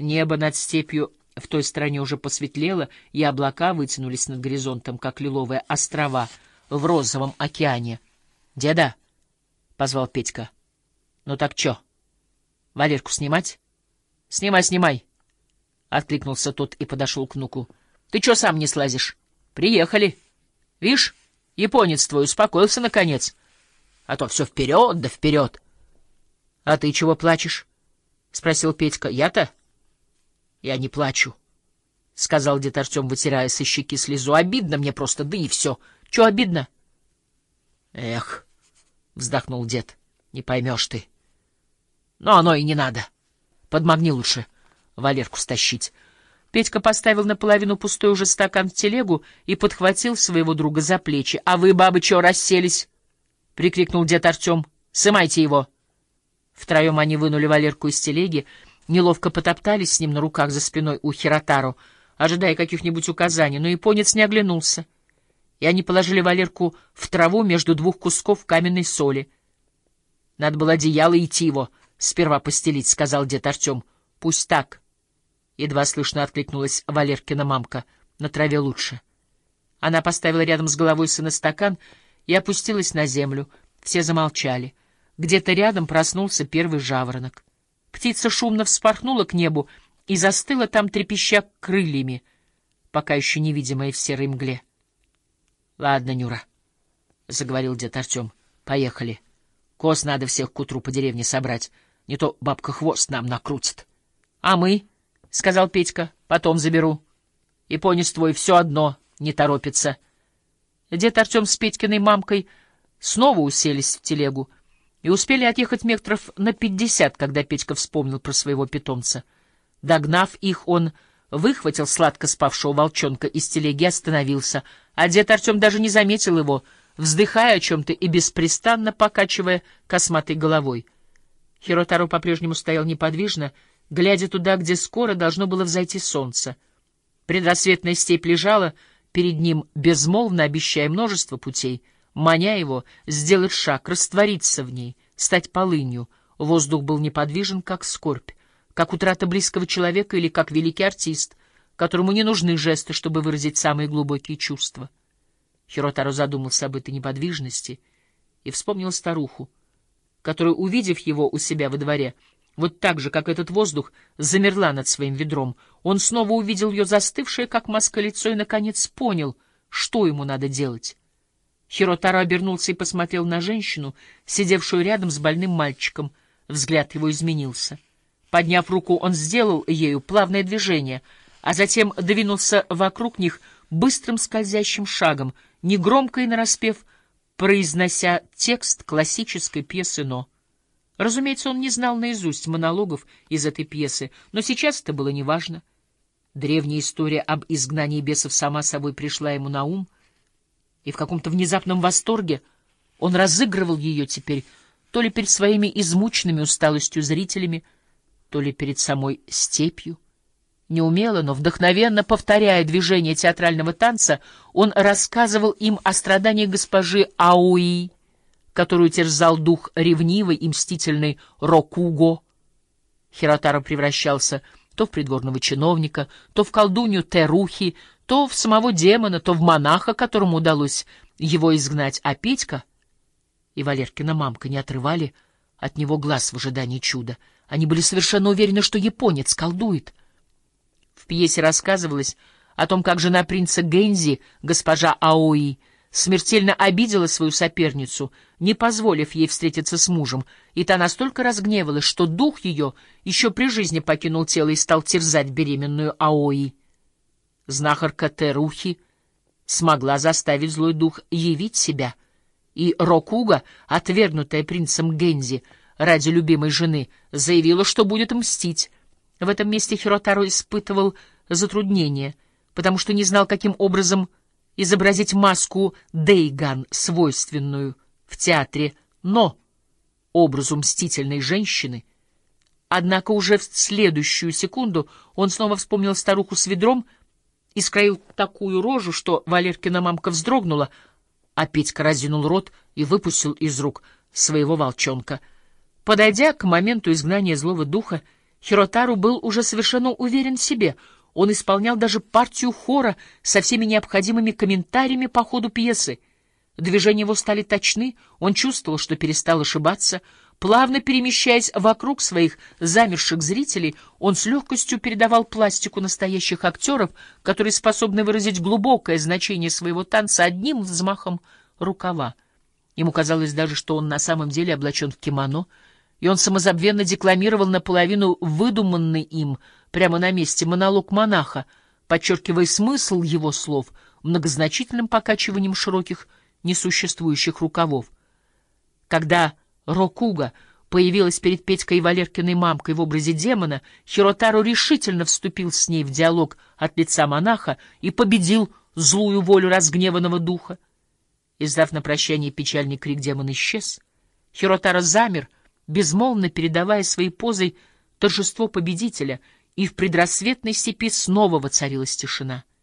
Небо над степью в той стороне уже посветлело, и облака вытянулись над горизонтом, как лиловые острова в розовом океане. — Деда! — позвал Петька. — Ну так чё? Валерку снимать? — Снимай, снимай! — откликнулся тот и подошел к внуку. — Ты чё сам не слазишь? — Приехали. Вишь, японец твой успокоился наконец. А то все вперед да вперед. — А ты чего плачешь? — спросил Петька. — Я-то? — Я не плачу, — сказал дед Артем, вытирая со щеки слезу. — Обидно мне просто, да и все. Чего обидно? — Эх, — вздохнул дед, — не поймешь ты. — Но оно и не надо. Подмогни лучше Валерку стащить. Петька поставил наполовину пустой уже стакан в телегу и подхватил своего друга за плечи. — А вы, бабы, чего расселись? — прикрикнул дед Артем. — Сымайте его! Втроем они вынули Валерку из телеги, неловко потоптались с ним на руках за спиной у Хиротару, ожидая каких-нибудь указаний, но японец не оглянулся. И они положили Валерку в траву между двух кусков каменной соли. — Надо было одеяло идти его сперва постелить, — сказал дед Артем. — Пусть так. Едва слышно откликнулась Валеркина мамка. — На траве лучше. Она поставила рядом с головой сына стакан и опустилась на землю. Все замолчали. Где-то рядом проснулся первый жаворонок. Птица шумно вспорхнула к небу и застыла там, трепеща крыльями, пока еще невидимая в серой мгле. — Ладно, Нюра, — заговорил дед Артем, — поехали. Коз надо всех к утру по деревне собрать, не то бабка хвост нам накрутит. — А мы, — сказал Петька, — потом заберу. И понес твой все одно не торопится. Дед Артем с Петькиной мамкой снова уселись в телегу — и успели отъехать метров на пятьдесят, когда Петька вспомнил про своего питомца. Догнав их, он выхватил сладко спавшего волчонка из телеги остановился, а дед Артем даже не заметил его, вздыхая о чем-то и беспрестанно покачивая косматой головой. Хиротаро по-прежнему стоял неподвижно, глядя туда, где скоро должно было взойти солнце. Предрассветная степь лежала перед ним, безмолвно обещая множество путей — маня его сделать шаг, раствориться в ней, стать полынью. Воздух был неподвижен, как скорбь, как утрата близкого человека или как великий артист, которому не нужны жесты, чтобы выразить самые глубокие чувства. Хиротаро задумался об этой неподвижности и вспомнил старуху, которая, увидев его у себя во дворе, вот так же, как этот воздух, замерла над своим ведром. Он снова увидел ее застывшее, как маска лицо, и, наконец, понял, что ему надо делать. Хиротаро обернулся и посмотрел на женщину, сидевшую рядом с больным мальчиком. Взгляд его изменился. Подняв руку, он сделал ею плавное движение, а затем двинулся вокруг них быстрым скользящим шагом, негромко и нараспев, произнося текст классической пьесы «Но». Разумеется, он не знал наизусть монологов из этой пьесы, но сейчас это было неважно. Древняя история об изгнании бесов сама собой пришла ему на ум — и в каком-то внезапном восторге он разыгрывал ее теперь то ли перед своими измученными усталостью зрителями, то ли перед самой степью. Неумело, но вдохновенно повторяя движение театрального танца, он рассказывал им о страдании госпожи Ауи, которую терзал дух ревнивый и мстительный Рокуго. Хиротаро превращался то в придворного чиновника, то в колдунью Терухи, то в самого демона, то в монаха, которому удалось его изгнать, а Петька и Валеркина мамка не отрывали от него глаз в ожидании чуда. Они были совершенно уверены, что японец колдует. В пьесе рассказывалось о том, как жена принца Гензи, госпожа Аои, смертельно обидела свою соперницу, не позволив ей встретиться с мужем, и та настолько разгневалась, что дух ее еще при жизни покинул тело и стал терзать беременную Аои. Знахарка Терухи смогла заставить злой дух явить себя, и Рокуга, отвергнутая принцем Гензи ради любимой жены, заявила, что будет мстить. В этом месте Хиротаро испытывал затруднение, потому что не знал, каким образом изобразить маску Дейган, свойственную в театре, но образу мстительной женщины. Однако уже в следующую секунду он снова вспомнил старуху с ведром — и скроил такую рожу, что Валеркина мамка вздрогнула, а Петька разинул рот и выпустил из рук своего волчонка. Подойдя к моменту изгнания злого духа, Хиротару был уже совершенно уверен в себе. Он исполнял даже партию хора со всеми необходимыми комментариями по ходу пьесы. Движения его стали точны, он чувствовал, что перестал ошибаться. Плавно перемещаясь вокруг своих замерших зрителей, он с легкостью передавал пластику настоящих актеров, которые способны выразить глубокое значение своего танца одним взмахом рукава. Ему казалось даже, что он на самом деле облачен в кимоно, и он самозабвенно декламировал наполовину выдуманный им прямо на месте монолог монаха, подчеркивая смысл его слов многозначительным покачиванием широких несуществующих рукавов. Когда Рокуга появилась перед Петькой и Валеркиной мамкой в образе демона, Хиротару решительно вступил с ней в диалог от лица монаха и победил злую волю разгневанного духа. Издав на прощание печальный крик, демон исчез. Хиротара замер, безмолвно передавая своей позой торжество победителя, и в предрассветной степи снова воцарилась тишина.